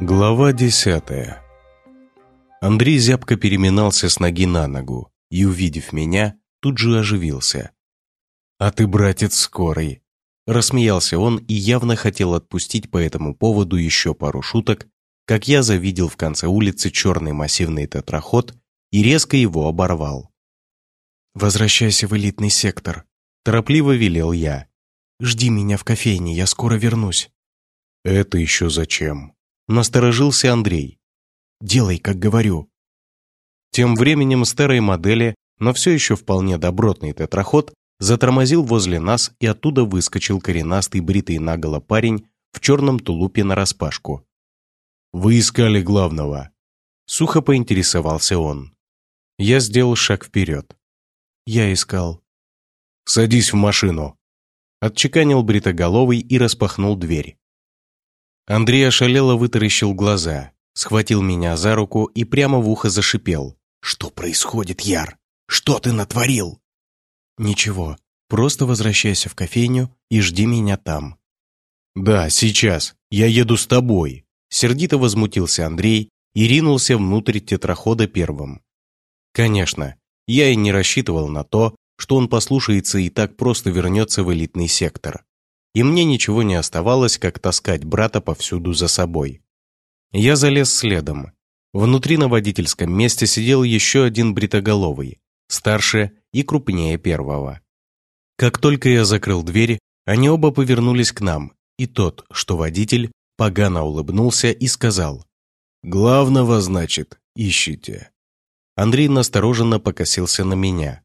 Глава десятая Андрей зябко переминался с ноги на ногу и, увидев меня, тут же оживился. «А ты, братец, скорый!» Рассмеялся он и явно хотел отпустить по этому поводу еще пару шуток, как я завидел в конце улицы черный массивный тетраход и резко его оборвал. «Возвращайся в элитный сектор», – торопливо велел я. «Жди меня в кофейне, я скоро вернусь». «Это еще зачем?» Насторожился Андрей. «Делай, как говорю». Тем временем старой модели, но все еще вполне добротный тетраход, затормозил возле нас и оттуда выскочил коренастый бритый наголо парень в черном тулупе нараспашку. «Вы искали главного?» Сухо поинтересовался он. Я сделал шаг вперед. Я искал. «Садись в машину!» Отчеканил бритоголовый и распахнул дверь. Андрей ошалело вытаращил глаза, схватил меня за руку и прямо в ухо зашипел. «Что происходит, Яр? Что ты натворил?» «Ничего, просто возвращайся в кофейню и жди меня там». «Да, сейчас. Я еду с тобой», — сердито возмутился Андрей и ринулся внутрь тетрахода первым. Конечно, я и не рассчитывал на то, что он послушается и так просто вернется в элитный сектор и мне ничего не оставалось, как таскать брата повсюду за собой. Я залез следом. Внутри на водительском месте сидел еще один бритоголовый, старше и крупнее первого. Как только я закрыл дверь, они оба повернулись к нам, и тот, что водитель, погано улыбнулся и сказал «Главного, значит, ищите». Андрей настороженно покосился на меня.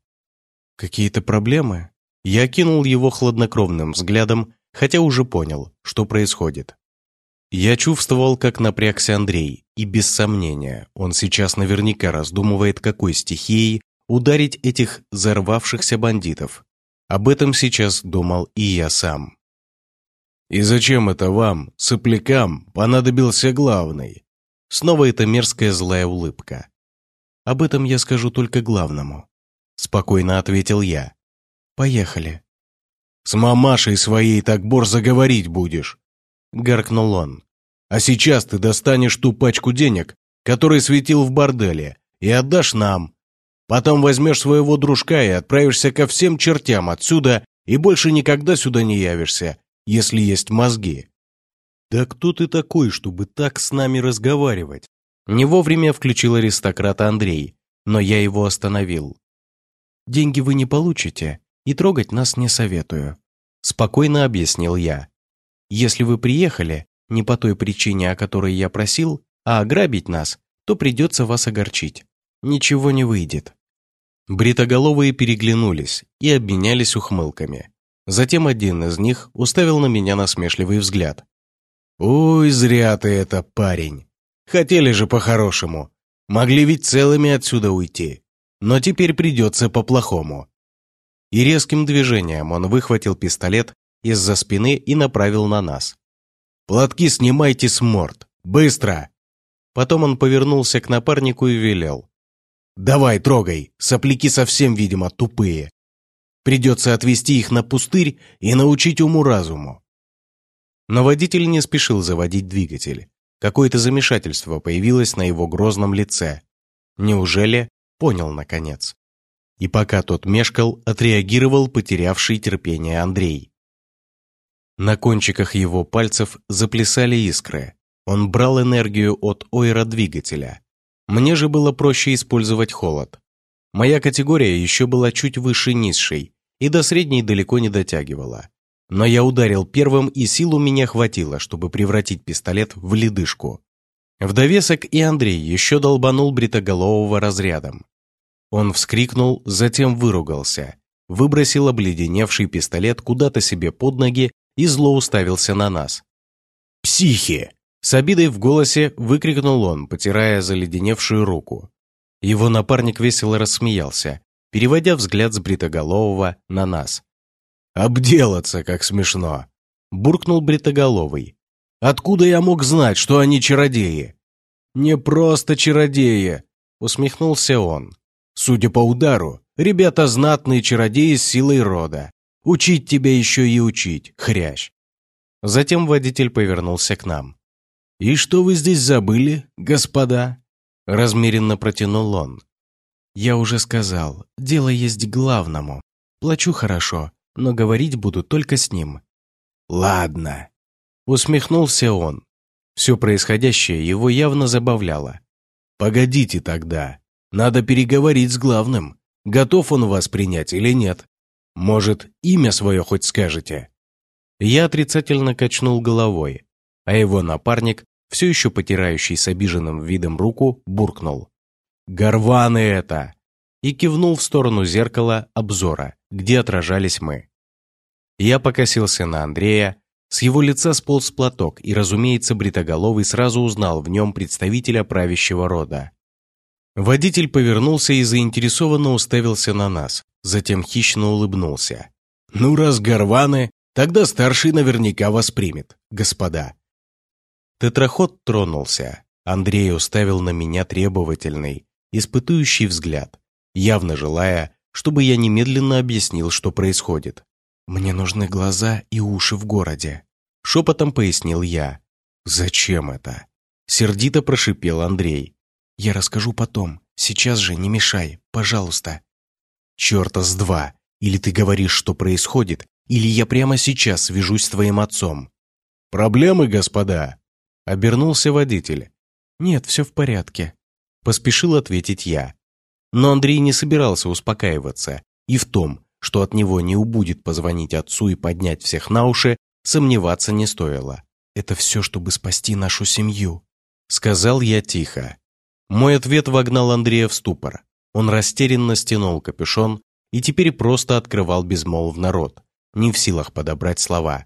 «Какие-то проблемы?» Я кинул его хладнокровным взглядом хотя уже понял, что происходит. Я чувствовал, как напрягся Андрей, и без сомнения, он сейчас наверняка раздумывает, какой стихией ударить этих взорвавшихся бандитов. Об этом сейчас думал и я сам. «И зачем это вам, соплякам, понадобился главный?» Снова эта мерзкая злая улыбка. «Об этом я скажу только главному», — спокойно ответил я. «Поехали». С мамашей своей так борзо говорить будешь!» Гаркнул он. «А сейчас ты достанешь ту пачку денег, который светил в борделе, и отдашь нам. Потом возьмешь своего дружка и отправишься ко всем чертям отсюда и больше никогда сюда не явишься, если есть мозги». «Да кто ты такой, чтобы так с нами разговаривать?» Не вовремя включил аристократа Андрей, но я его остановил. «Деньги вы не получите, и трогать нас не советую», – спокойно объяснил я. «Если вы приехали не по той причине, о которой я просил, а ограбить нас, то придется вас огорчить. Ничего не выйдет». Бритоголовые переглянулись и обменялись ухмылками. Затем один из них уставил на меня насмешливый взгляд. «Ой, зря ты это, парень! Хотели же по-хорошему. Могли ведь целыми отсюда уйти. Но теперь придется по-плохому и резким движением он выхватил пистолет из-за спины и направил на нас. «Платки снимайте с морд! Быстро!» Потом он повернулся к напарнику и велел. «Давай, трогай! Сопляки совсем, видимо, тупые. Придется отвезти их на пустырь и научить уму-разуму». Но водитель не спешил заводить двигатель. Какое-то замешательство появилось на его грозном лице. Неужели понял, наконец? И пока тот мешкал, отреагировал потерявший терпение Андрей. На кончиках его пальцев заплясали искры. Он брал энергию от ойра-двигателя. Мне же было проще использовать холод. Моя категория еще была чуть выше низшей и до средней далеко не дотягивала. Но я ударил первым, и сил у меня хватило, чтобы превратить пистолет в ледышку. В довесок и Андрей еще долбанул бритоголового разрядом. Он вскрикнул, затем выругался, выбросил обледеневший пистолет куда-то себе под ноги и зло уставился на нас. «Психи!» С обидой в голосе выкрикнул он, потирая заледеневшую руку. Его напарник весело рассмеялся, переводя взгляд с бритоголового на нас. «Обделаться, как смешно!» Буркнул бритоголовый. «Откуда я мог знать, что они чародеи?» «Не просто чародеи!» Усмехнулся он. Судя по удару, ребята знатные чародеи с силой рода. Учить тебя еще и учить, хрящ. Затем водитель повернулся к нам. «И что вы здесь забыли, господа?» Размеренно протянул он. «Я уже сказал, дело есть главному. Плачу хорошо, но говорить буду только с ним». «Ладно», — усмехнулся он. Все происходящее его явно забавляло. «Погодите тогда. Надо переговорить с главным. Готов он вас принять или нет? Может, имя свое хоть скажете?» Я отрицательно качнул головой, а его напарник, все еще потирающий с обиженным видом руку, буркнул. «Горваны это!» и кивнул в сторону зеркала обзора, где отражались мы. Я покосился на Андрея, с его лица сполз платок, и, разумеется, Бритоголовый сразу узнал в нем представителя правящего рода. Водитель повернулся и заинтересованно уставился на нас, затем хищно улыбнулся. «Ну, раз горваны, тогда старший наверняка воспримет, господа». Тетраход тронулся. Андрей уставил на меня требовательный, испытующий взгляд, явно желая, чтобы я немедленно объяснил, что происходит. «Мне нужны глаза и уши в городе», — шепотом пояснил я. «Зачем это?» — сердито прошипел Андрей. «Я расскажу потом. Сейчас же не мешай, пожалуйста». «Чёрта с два! Или ты говоришь, что происходит, или я прямо сейчас свяжусь с твоим отцом». «Проблемы, господа?» — обернулся водитель. «Нет, все в порядке», — поспешил ответить я. Но Андрей не собирался успокаиваться, и в том, что от него не убудет позвонить отцу и поднять всех на уши, сомневаться не стоило. «Это все, чтобы спасти нашу семью», — сказал я тихо. Мой ответ вогнал Андрея в ступор. Он растерянно стянул капюшон и теперь просто открывал безмолвно рот, не в силах подобрать слова.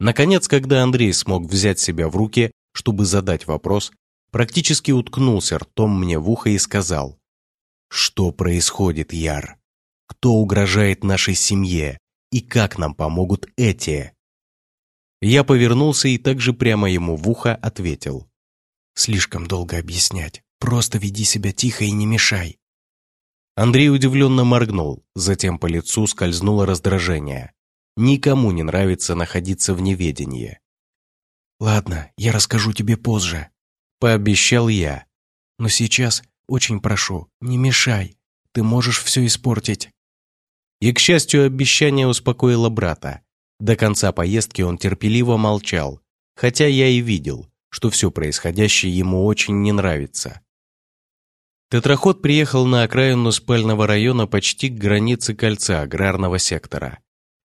Наконец, когда Андрей смог взять себя в руки, чтобы задать вопрос, практически уткнулся ртом мне в ухо и сказал, «Что происходит, Яр? Кто угрожает нашей семье? И как нам помогут эти?» Я повернулся и также прямо ему в ухо ответил. «Слишком долго объяснять. Просто веди себя тихо и не мешай». Андрей удивленно моргнул, затем по лицу скользнуло раздражение. Никому не нравится находиться в неведении. «Ладно, я расскажу тебе позже», — пообещал я. «Но сейчас очень прошу, не мешай. Ты можешь все испортить». И, к счастью, обещание успокоило брата. До конца поездки он терпеливо молчал, хотя я и видел, что все происходящее ему очень не нравится. Тетраход приехал на окраину спального района почти к границе кольца аграрного сектора.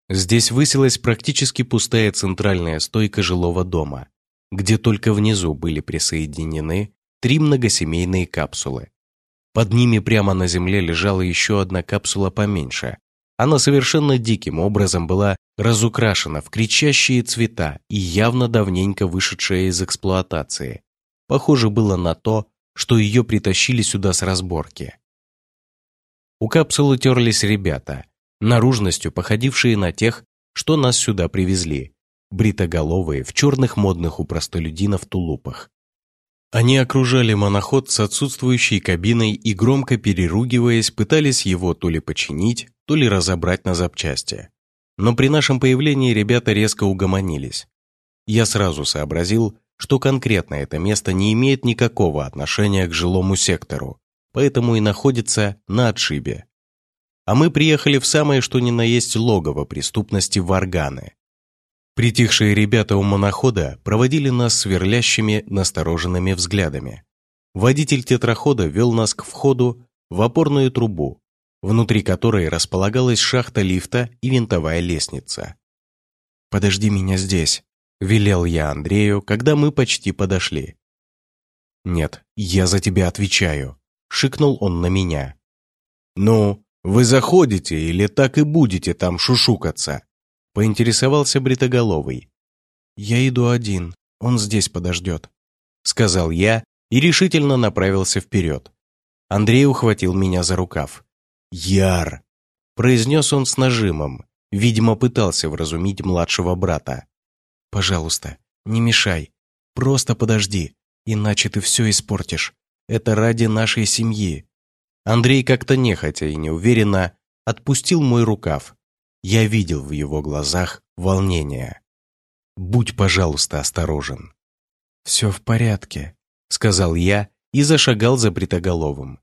Здесь высилась практически пустая центральная стойка жилого дома, где только внизу были присоединены три многосемейные капсулы. Под ними прямо на земле лежала еще одна капсула поменьше. Она совершенно диким образом была разукрашена в кричащие цвета и явно давненько вышедшая из эксплуатации. Похоже было на то, что ее притащили сюда с разборки. У капсулы терлись ребята, наружностью походившие на тех, что нас сюда привезли, бритоголовые в черных модных у простолюдинов тулупах. Они окружали моноход с отсутствующей кабиной и, громко переругиваясь, пытались его то ли починить, то ли разобрать на запчасти. Но при нашем появлении ребята резко угомонились. Я сразу сообразил, что конкретно это место не имеет никакого отношения к жилому сектору, поэтому и находится на отшибе. А мы приехали в самое что ни на есть логово преступности Варганы. Притихшие ребята у монохода проводили нас сверлящими, настороженными взглядами. Водитель тетрахода вел нас к входу в опорную трубу, внутри которой располагалась шахта лифта и винтовая лестница. «Подожди меня здесь», — велел я Андрею, когда мы почти подошли. «Нет, я за тебя отвечаю», — шикнул он на меня. «Ну, вы заходите или так и будете там шушукаться?» Поинтересовался Бритоголовый. «Я иду один, он здесь подождет», — сказал я и решительно направился вперед. Андрей ухватил меня за рукав. «Яр!» — произнес он с нажимом, видимо, пытался вразумить младшего брата. «Пожалуйста, не мешай, просто подожди, иначе ты все испортишь. Это ради нашей семьи». Андрей как-то нехотя и неуверенно отпустил мой рукав, я видел в его глазах волнение. Будь, пожалуйста, осторожен». «Все в порядке», — сказал я и зашагал за Бритоголовым.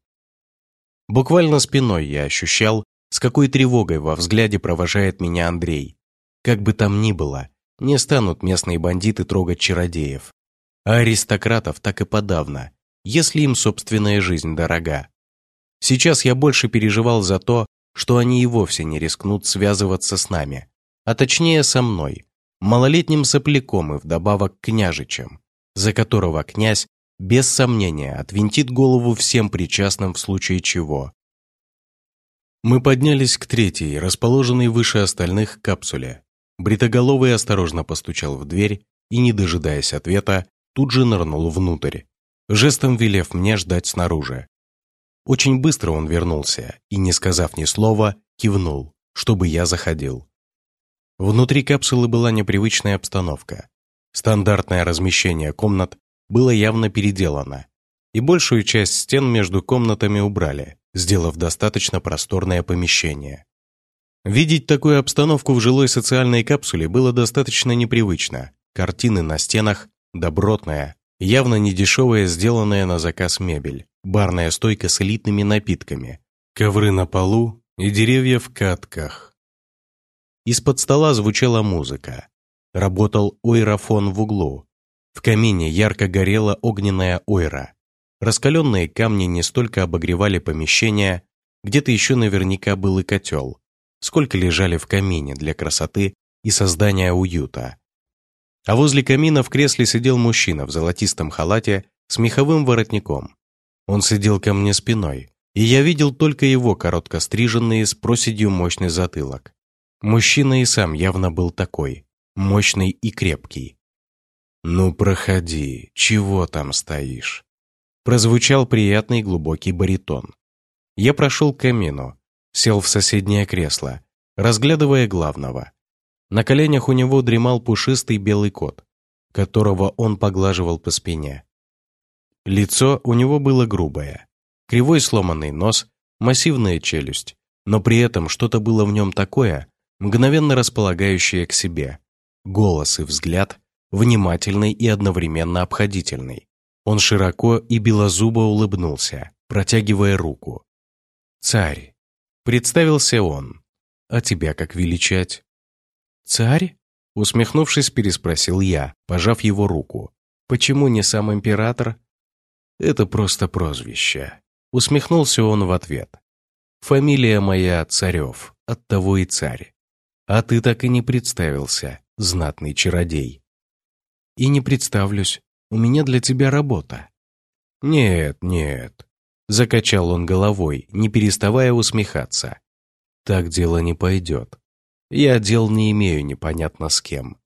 Буквально спиной я ощущал, с какой тревогой во взгляде провожает меня Андрей. Как бы там ни было, не станут местные бандиты трогать чародеев. А аристократов так и подавно, если им собственная жизнь дорога. Сейчас я больше переживал за то, что они и вовсе не рискнут связываться с нами, а точнее со мной, малолетним сопляком и вдобавок княжичем, за которого князь без сомнения отвинтит голову всем причастным в случае чего. Мы поднялись к третьей, расположенной выше остальных капсуле. Бритоголовый осторожно постучал в дверь и, не дожидаясь ответа, тут же нырнул внутрь, жестом велев мне ждать снаружи. Очень быстро он вернулся и, не сказав ни слова, кивнул, чтобы я заходил. Внутри капсулы была непривычная обстановка. Стандартное размещение комнат было явно переделано, и большую часть стен между комнатами убрали, сделав достаточно просторное помещение. Видеть такую обстановку в жилой социальной капсуле было достаточно непривычно. Картины на стенах, добротная, явно недешевая, сделанная на заказ мебель, барная стойка с элитными напитками, ковры на полу и деревья в катках. Из-под стола звучала музыка. Работал ойрофон в углу. В камине ярко горела огненная ойра. Раскаленные камни не столько обогревали помещение, где-то еще наверняка был и котел, сколько лежали в камине для красоты и создания уюта. А возле камина в кресле сидел мужчина в золотистом халате с меховым воротником. Он сидел ко мне спиной, и я видел только его коротко стриженный с проседью мощный затылок. Мужчина и сам явно был такой, мощный и крепкий. «Ну, проходи, чего там стоишь?» Прозвучал приятный глубокий баритон. Я прошел к камину, сел в соседнее кресло, разглядывая главного. На коленях у него дремал пушистый белый кот, которого он поглаживал по спине. Лицо у него было грубое, кривой сломанный нос, массивная челюсть, но при этом что-то было в нем такое, мгновенно располагающая к себе. Голос и взгляд внимательный и одновременно обходительный. Он широко и белозубо улыбнулся, протягивая руку. «Царь!» — представился он. «А тебя как величать?» «Царь?» — усмехнувшись, переспросил я, пожав его руку. «Почему не сам император?» «Это просто прозвище», — усмехнулся он в ответ. «Фамилия моя Царев, оттого и царь. А ты так и не представился, знатный чародей. И не представлюсь, у меня для тебя работа. Нет, нет, закачал он головой, не переставая усмехаться. Так дело не пойдет. Я дел не имею непонятно с кем.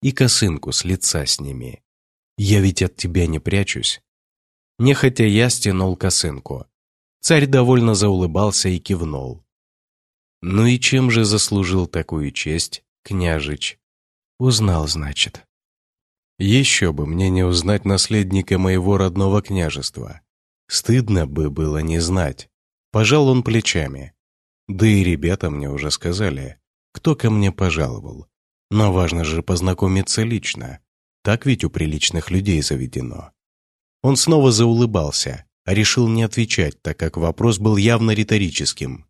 И косынку с лица сними. Я ведь от тебя не прячусь. Нехотя я стянул косынку. Царь довольно заулыбался и кивнул. Ну и чем же заслужил такую честь, княжич? Узнал, значит. Еще бы мне не узнать наследника моего родного княжества. Стыдно бы было не знать. Пожал он плечами. Да и ребята мне уже сказали, кто ко мне пожаловал. Но важно же познакомиться лично. Так ведь у приличных людей заведено. Он снова заулыбался, а решил не отвечать, так как вопрос был явно риторическим.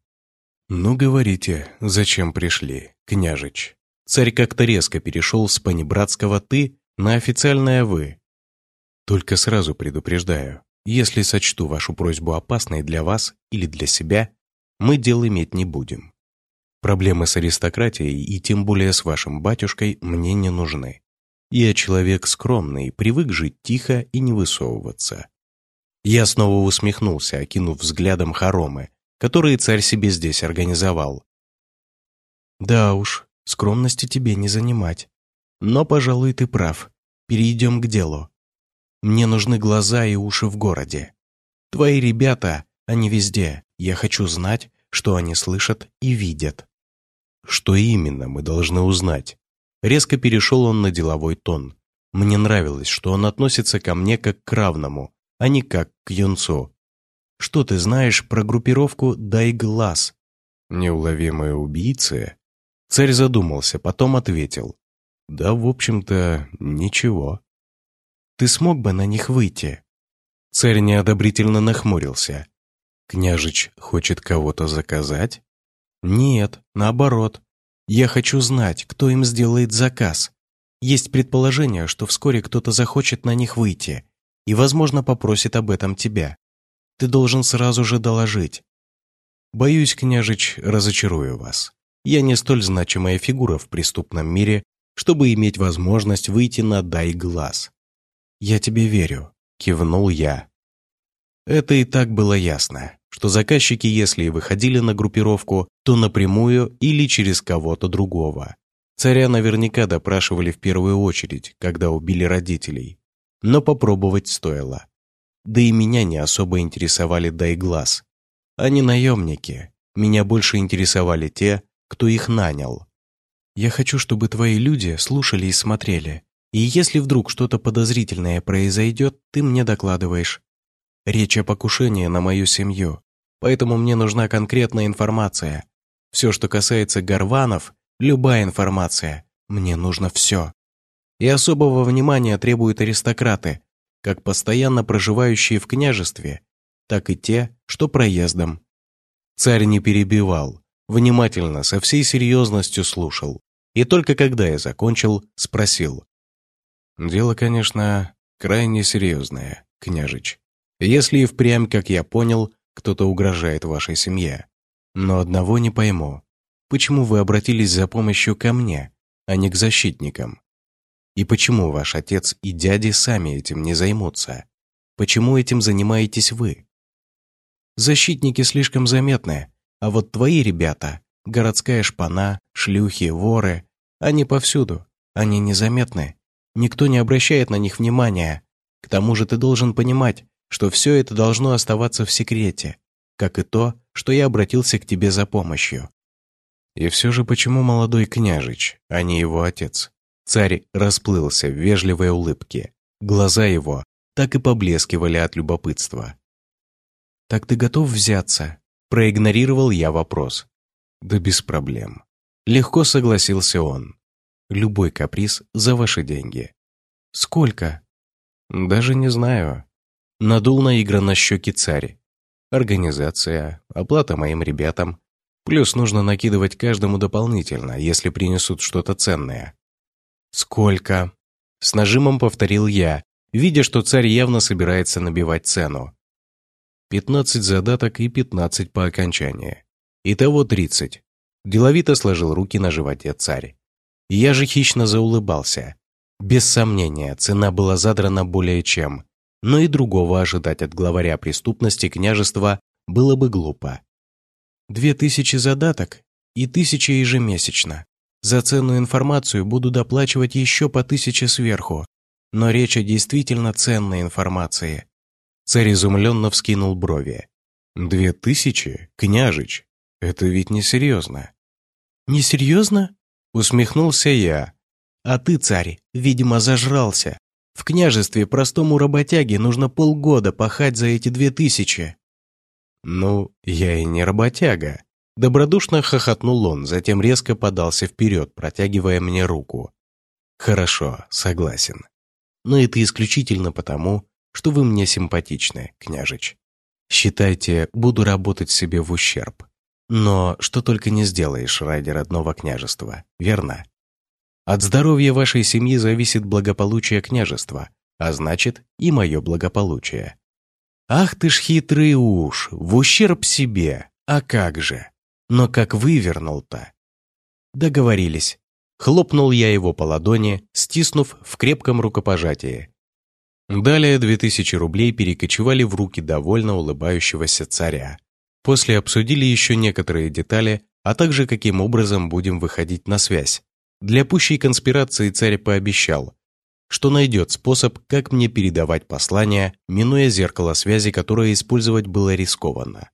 «Ну, говорите, зачем пришли, княжич?» Царь как-то резко перешел с панибратского «ты» на официальное «вы». «Только сразу предупреждаю, если сочту вашу просьбу опасной для вас или для себя, мы дел иметь не будем. Проблемы с аристократией и тем более с вашим батюшкой мне не нужны. Я человек скромный, привык жить тихо и не высовываться». Я снова усмехнулся, окинув взглядом хоромы, которые царь себе здесь организовал. Да уж, скромности тебе не занимать. Но, пожалуй, ты прав. Перейдем к делу. Мне нужны глаза и уши в городе. Твои ребята, они везде. Я хочу знать, что они слышат и видят. Что именно мы должны узнать? Резко перешел он на деловой тон. Мне нравилось, что он относится ко мне как к равному, а не как к юнцу. Что ты знаешь про группировку «Дай глаз»?» «Неуловимые убийцы?» Царь задумался, потом ответил. Да, в общем-то, ничего. Ты смог бы на них выйти? Царь неодобрительно нахмурился. Княжич хочет кого-то заказать? Нет, наоборот. Я хочу знать, кто им сделает заказ. Есть предположение, что вскоре кто-то захочет на них выйти и, возможно, попросит об этом тебя. Ты должен сразу же доложить. Боюсь, княжич, разочарую вас. Я не столь значимая фигура в преступном мире, чтобы иметь возможность выйти на дай глаз. Я тебе верю, кивнул я. Это и так было ясно, что заказчики, если и выходили на группировку, то напрямую или через кого-то другого. Царя наверняка допрашивали в первую очередь, когда убили родителей. Но попробовать стоило. Да и меня не особо интересовали дай глаз. Они наемники. Меня больше интересовали те, кто их нанял. Я хочу, чтобы твои люди слушали и смотрели. И если вдруг что-то подозрительное произойдет, ты мне докладываешь. Речь о покушении на мою семью, поэтому мне нужна конкретная информация. Все, что касается Горванов, Любая информация. Мне нужно все. И особого внимания требуют аристократы, как постоянно проживающие в княжестве, так и те, что проездом. Царь не перебивал, внимательно, со всей серьезностью слушал. И только когда я закончил, спросил. «Дело, конечно, крайне серьезное, княжич. Если и впрямь, как я понял, кто-то угрожает вашей семье. Но одного не пойму почему вы обратились за помощью ко мне, а не к защитникам? И почему ваш отец и дяди сами этим не займутся? Почему этим занимаетесь вы? Защитники слишком заметны, а вот твои ребята, городская шпана, шлюхи, воры, они повсюду, они незаметны. Никто не обращает на них внимания. К тому же ты должен понимать, что все это должно оставаться в секрете, как и то, что я обратился к тебе за помощью. И все же почему молодой княжич, а не его отец? Царь расплылся в вежливой улыбке. Глаза его так и поблескивали от любопытства. «Так ты готов взяться?» Проигнорировал я вопрос. «Да без проблем». Легко согласился он. «Любой каприз за ваши деньги». «Сколько?» «Даже не знаю». Надул наигранно щеки царь. «Организация, оплата моим ребятам, Плюс нужно накидывать каждому дополнительно, если принесут что-то ценное. «Сколько?» С нажимом повторил я, видя, что царь явно собирается набивать цену. Пятнадцать задаток и пятнадцать по окончании. Итого тридцать. Деловито сложил руки на животе царь. Я же хищно заулыбался. Без сомнения, цена была задрана более чем, но и другого ожидать от главаря преступности княжества было бы глупо. Две тысячи задаток и тысяча ежемесячно. За ценную информацию буду доплачивать еще по тысяче сверху. Но речь о действительно ценной информации. Царь изумленно вскинул брови. «Две тысячи? Княжич? Это ведь несерьезно». «Несерьезно?» — усмехнулся я. «А ты, царь, видимо, зажрался. В княжестве простому работяге нужно полгода пахать за эти две тысячи. «Ну, я и не работяга». Добродушно хохотнул он, затем резко подался вперед, протягивая мне руку. «Хорошо, согласен. Но это исключительно потому, что вы мне симпатичны, княжич. Считайте, буду работать себе в ущерб. Но что только не сделаешь ради родного княжества, верно? От здоровья вашей семьи зависит благополучие княжества, а значит и мое благополучие. Ах ты ж хитрый уж, в ущерб себе, а как же? Но как вывернул-то? Договорились. Хлопнул я его по ладони, стиснув в крепком рукопожатии. Далее две тысячи рублей перекочевали в руки довольно улыбающегося царя. После обсудили еще некоторые детали, а также каким образом будем выходить на связь. Для пущей конспирации царь пообещал, что найдет способ, как мне передавать послания, минуя зеркало связи, которое использовать было рискованно.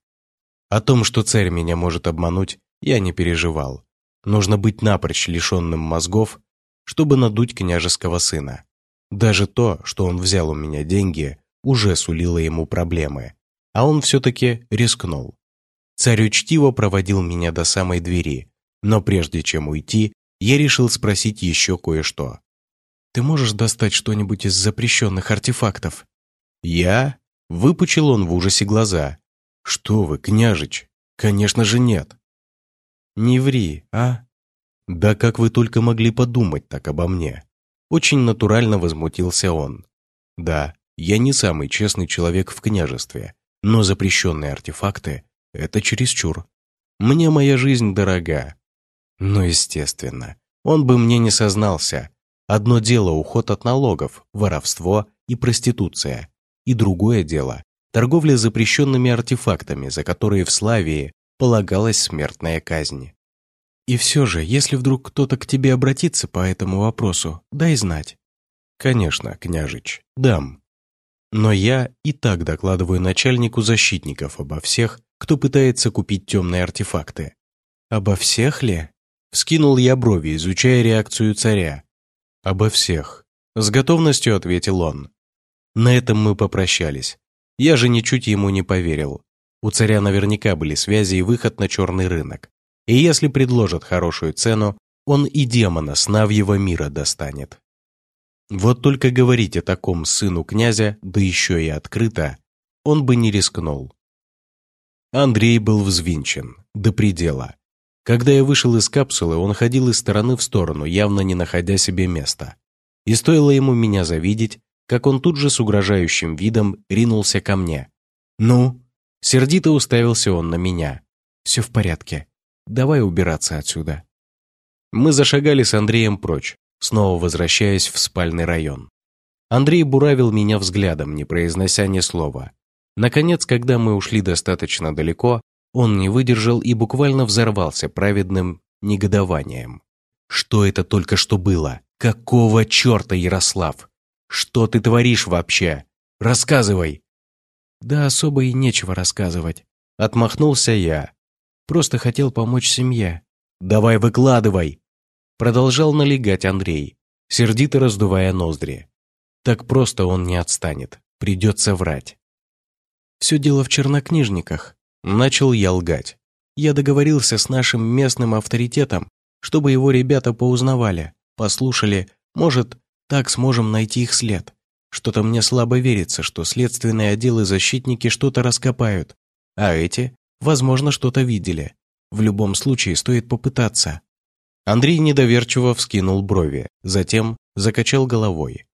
О том, что царь меня может обмануть, я не переживал. Нужно быть напрочь лишенным мозгов, чтобы надуть княжеского сына. Даже то, что он взял у меня деньги, уже сулило ему проблемы. А он все-таки рискнул. Царь учтиво проводил меня до самой двери, но прежде чем уйти, я решил спросить еще кое-что. «Ты можешь достать что-нибудь из запрещенных артефактов?» «Я?» — выпучил он в ужасе глаза. «Что вы, княжич? Конечно же нет». «Не ври, а?» «Да как вы только могли подумать так обо мне?» Очень натурально возмутился он. «Да, я не самый честный человек в княжестве, но запрещенные артефакты — это чересчур. Мне моя жизнь дорога». Ну, естественно, он бы мне не сознался. Одно дело уход от налогов, воровство и проституция. И другое дело – торговля запрещенными артефактами, за которые в Славии полагалась смертная казнь. И все же, если вдруг кто-то к тебе обратится по этому вопросу, дай знать. Конечно, княжич, дам. Но я и так докладываю начальнику защитников обо всех, кто пытается купить темные артефакты. Обо всех ли? Вскинул я брови, изучая реакцию царя. Обо всех. С готовностью ответил он. На этом мы попрощались. Я же ничуть ему не поверил. У царя наверняка были связи и выход на черный рынок. И если предложат хорошую цену, он и демона с Навьего мира достанет. Вот только говорить о таком сыну князя, да еще и открыто, он бы не рискнул. Андрей был взвинчен, до предела. Когда я вышел из капсулы, он ходил из стороны в сторону, явно не находя себе места. И стоило ему меня завидеть, как он тут же с угрожающим видом ринулся ко мне. «Ну?» Сердито уставился он на меня. «Все в порядке. Давай убираться отсюда». Мы зашагали с Андреем прочь, снова возвращаясь в спальный район. Андрей буравил меня взглядом, не произнося ни слова. Наконец, когда мы ушли достаточно далеко, он не выдержал и буквально взорвался праведным негодованием. «Что это только что было? Какого черта, Ярослав? Что ты творишь вообще? Рассказывай!» «Да особо и нечего рассказывать», — отмахнулся я, Просто хотел помочь семье. Давай выкладывай!» Продолжал налегать Андрей, сердито раздувая ноздри. Так просто он не отстанет, придется врать. «Все дело в чернокнижниках», — начал я лгать. «Я договорился с нашим местным авторитетом, чтобы его ребята поузнавали, послушали, может, так сможем найти их след. Что-то мне слабо верится, что следственные отделы защитники что-то раскопают, а эти Возможно, что-то видели. В любом случае, стоит попытаться. Андрей недоверчиво вскинул брови, затем закачал головой.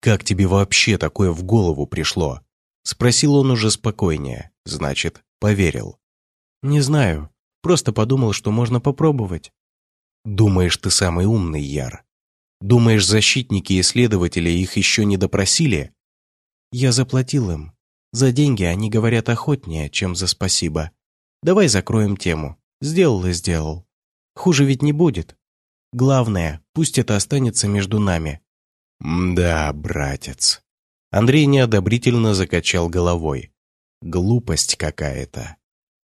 «Как тебе вообще такое в голову пришло?» Спросил он уже спокойнее, значит, поверил. «Не знаю, просто подумал, что можно попробовать». «Думаешь, ты самый умный, Яр? Думаешь, защитники и следователи их еще не допросили?» «Я заплатил им. За деньги они говорят охотнее, чем за спасибо. Давай закроем тему. Сделал и сделал. Хуже ведь не будет. Главное, пусть это останется между нами. Да, братец. Андрей неодобрительно закачал головой. Глупость какая-то.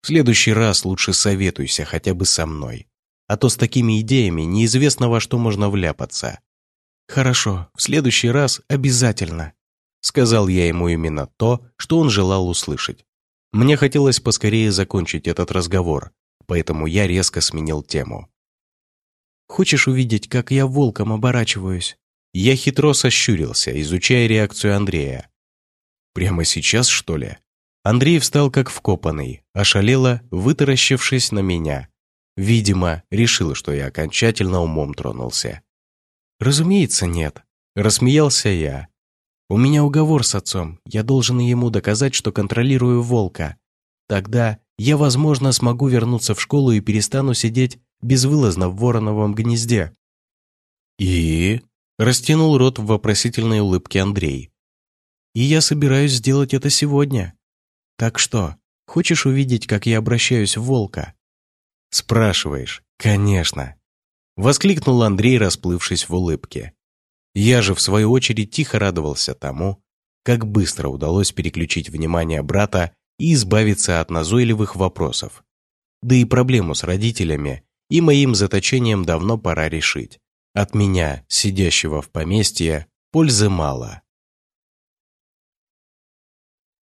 В следующий раз лучше советуйся хотя бы со мной. А то с такими идеями неизвестно во что можно вляпаться. Хорошо, в следующий раз обязательно. Сказал я ему именно то, что он желал услышать. Мне хотелось поскорее закончить этот разговор, поэтому я резко сменил тему. «Хочешь увидеть, как я волком оборачиваюсь?» Я хитро сощурился, изучая реакцию Андрея. «Прямо сейчас, что ли?» Андрей встал как вкопанный, ошалело, вытаращившись на меня. Видимо, решил, что я окончательно умом тронулся. «Разумеется, нет», — рассмеялся я, у меня уговор с отцом, я должен ему доказать, что контролирую волка. Тогда я, возможно, смогу вернуться в школу и перестану сидеть безвылазно в вороновом гнезде». «И?» – растянул рот в вопросительной улыбке Андрей. «И я собираюсь сделать это сегодня. Так что, хочешь увидеть, как я обращаюсь в волка?» «Спрашиваешь, конечно!» – воскликнул Андрей, расплывшись в улыбке. Я же, в свою очередь, тихо радовался тому, как быстро удалось переключить внимание брата и избавиться от назойливых вопросов. Да и проблему с родителями и моим заточением давно пора решить. От меня, сидящего в поместье, пользы мало.